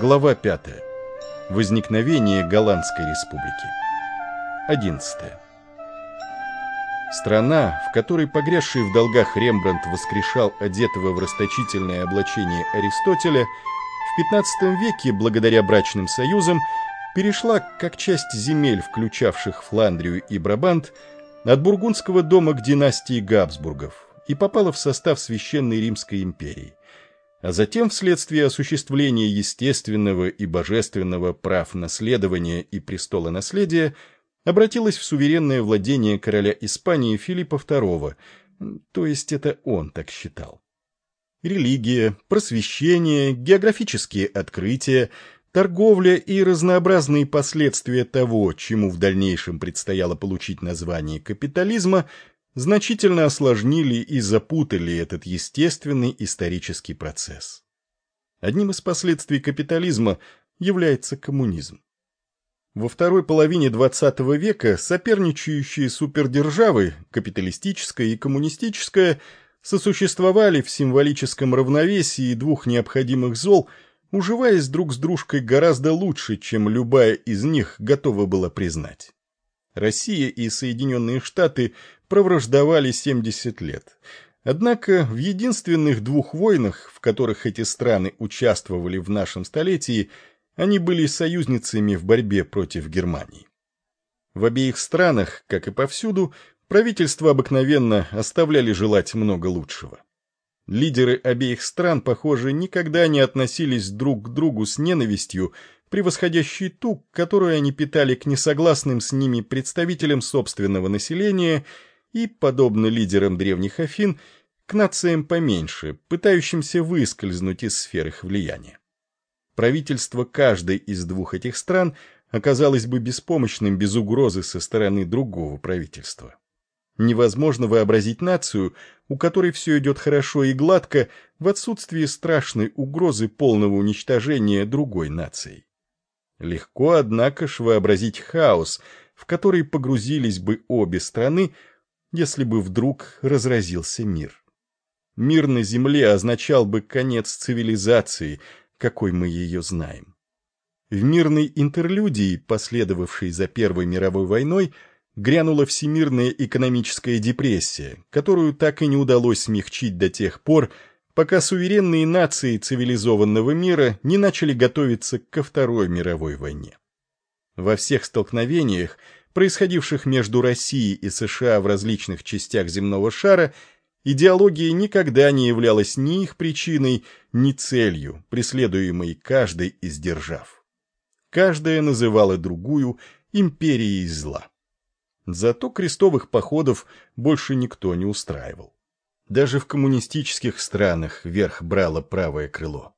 Глава 5. Возникновение Голландской республики. 11. Страна, в которой погрязший в долгах Рембрандт воскрешал одетого в расточительное облачение Аристотеля, в XV веке, благодаря брачным союзам, перешла, как часть земель, включавших Фландрию и Брабант, от бургундского дома к династии Габсбургов и попала в состав Священной Римской империи а затем вследствие осуществления естественного и божественного прав наследования и престола наследия обратилась в суверенное владение короля Испании Филиппа II, то есть это он так считал. Религия, просвещение, географические открытия, торговля и разнообразные последствия того, чему в дальнейшем предстояло получить название капитализма – значительно осложнили и запутали этот естественный исторический процесс. Одним из последствий капитализма является коммунизм. Во второй половине XX века соперничающие супердержавы, капиталистическая и коммунистическая, сосуществовали в символическом равновесии двух необходимых зол, уживаясь друг с дружкой гораздо лучше, чем любая из них готова была признать. Россия и Соединенные Штаты провраждовали 70 лет. Однако в единственных двух войнах, в которых эти страны участвовали в нашем столетии, они были союзницами в борьбе против Германии. В обеих странах, как и повсюду, правительства обыкновенно оставляли желать много лучшего. Лидеры обеих стран, похоже, никогда не относились друг к другу с ненавистью, превосходящей ту, которую они питали к несогласным с ними представителям собственного населения – и, подобно лидерам древних Афин, к нациям поменьше, пытающимся выскользнуть из сфер их влияния. Правительство каждой из двух этих стран оказалось бы беспомощным без угрозы со стороны другого правительства. Невозможно вообразить нацию, у которой все идет хорошо и гладко, в отсутствии страшной угрозы полного уничтожения другой нацией. Легко, однако ж, вообразить хаос, в который погрузились бы обе страны, если бы вдруг разразился мир. Мир на Земле означал бы конец цивилизации, какой мы ее знаем. В мирной интерлюдии, последовавшей за Первой мировой войной, грянула всемирная экономическая депрессия, которую так и не удалось смягчить до тех пор, пока суверенные нации цивилизованного мира не начали готовиться ко Второй мировой войне. Во всех столкновениях происходивших между Россией и США в различных частях земного шара, идеология никогда не являлась ни их причиной, ни целью, преследуемой каждой из держав. Каждая называла другую империей зла. Зато крестовых походов больше никто не устраивал. Даже в коммунистических странах верх брало правое крыло.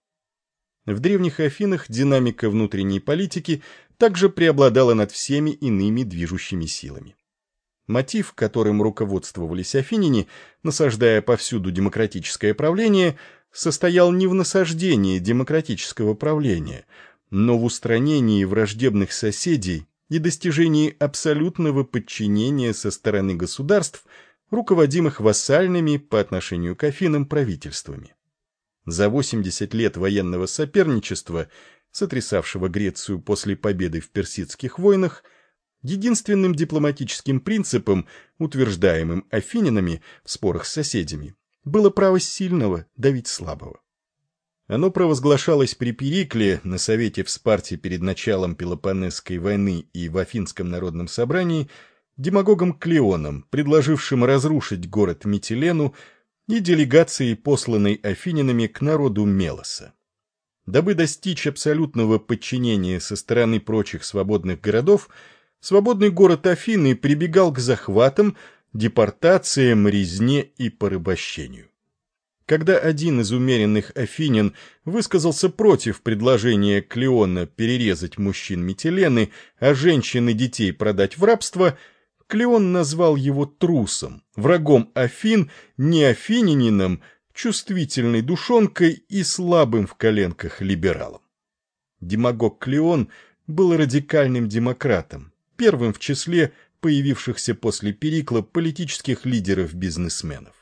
В древних Афинах динамика внутренней политики также преобладала над всеми иными движущими силами. Мотив, которым руководствовались афиняне, насаждая повсюду демократическое правление, состоял не в насаждении демократического правления, но в устранении враждебных соседей и достижении абсолютного подчинения со стороны государств, руководимых вассальными по отношению к Афинам правительствами. За 80 лет военного соперничества, сотрясавшего Грецию после победы в персидских войнах, единственным дипломатическим принципом, утверждаемым афининами в спорах с соседями, было право сильного давить слабого. Оно провозглашалось при Перикле на Совете в Спарте перед началом Пелопоннесской войны и в Афинском народном собрании демагогом Клеоном, предложившим разрушить город Митилену и делегацией, посланной афининами к народу Мелоса. Дабы достичь абсолютного подчинения со стороны прочих свободных городов, свободный город Афины прибегал к захватам, депортациям, резне и порабощению. Когда один из умеренных афинин высказался против предложения Клеона перерезать мужчин Метилены, а женщин и детей продать в рабство – Клеон назвал его трусом, врагом Афин, не афинянином, чувствительной душонкой и слабым в коленках либералом. Демагог Клеон был радикальным демократом, первым в числе появившихся после Перикла политических лидеров-бизнесменов.